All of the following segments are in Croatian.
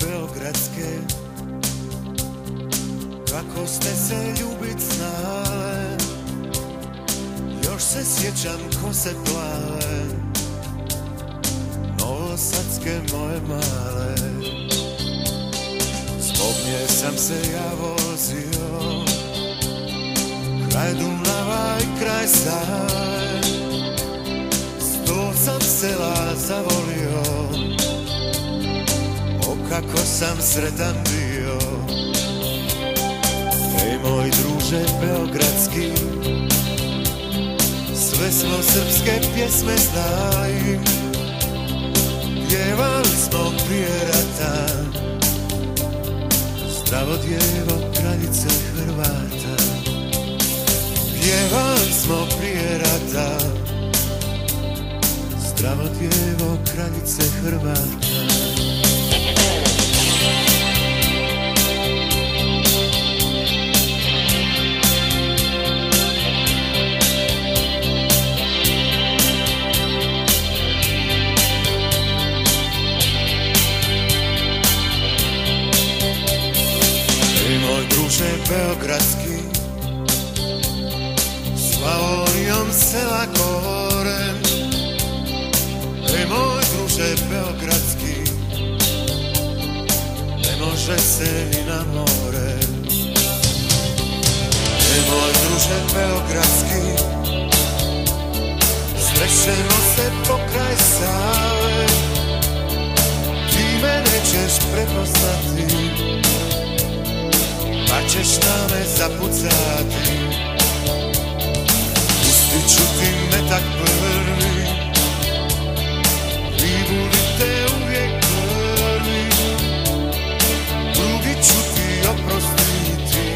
beogradske. Kako ste se ljubit znale? Još se sjećam kose plave Novosadske moje male. Zbog nje sam se ja vozio. Kraj Dunava i kraj Save Sto sam sela zavolio kako sam sretan bio. Ej moj druže beogradski Sve smo srpske pjesme znali Pjevali smo prije rata Zdravo djevo kraljice Hrvata. Pjevali smo prije rata Zdravo djevo kraljice Hrvata druže beogradski Slavonijom sela goren Ej moj druže beogradski Ne može se ni na more. Ej moj druže beogradski Srećemo se pokraj Save metak prvi Vi budite uvijek prvi Drugi ću ti oprostiti.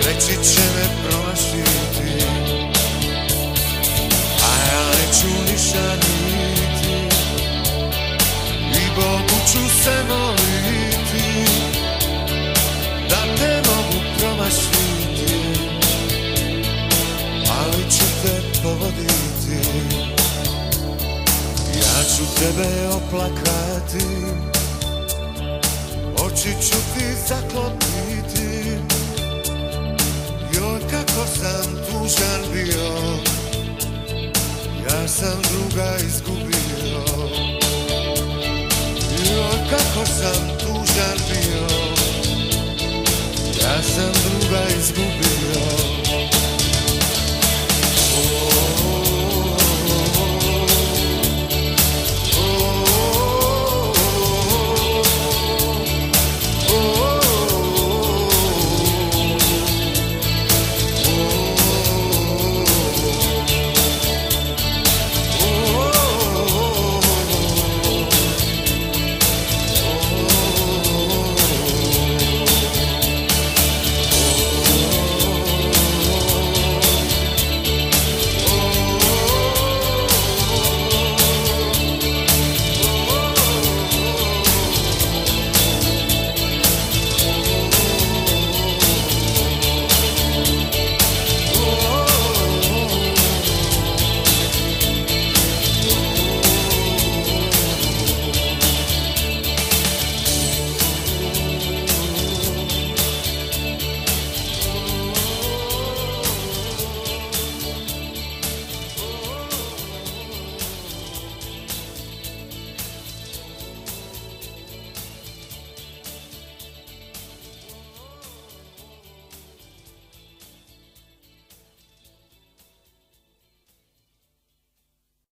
Treći će ću tebe oplakati. Oči ću ti zaklopiti. Joj kako sam tužan bio. Ja sam druga izgubio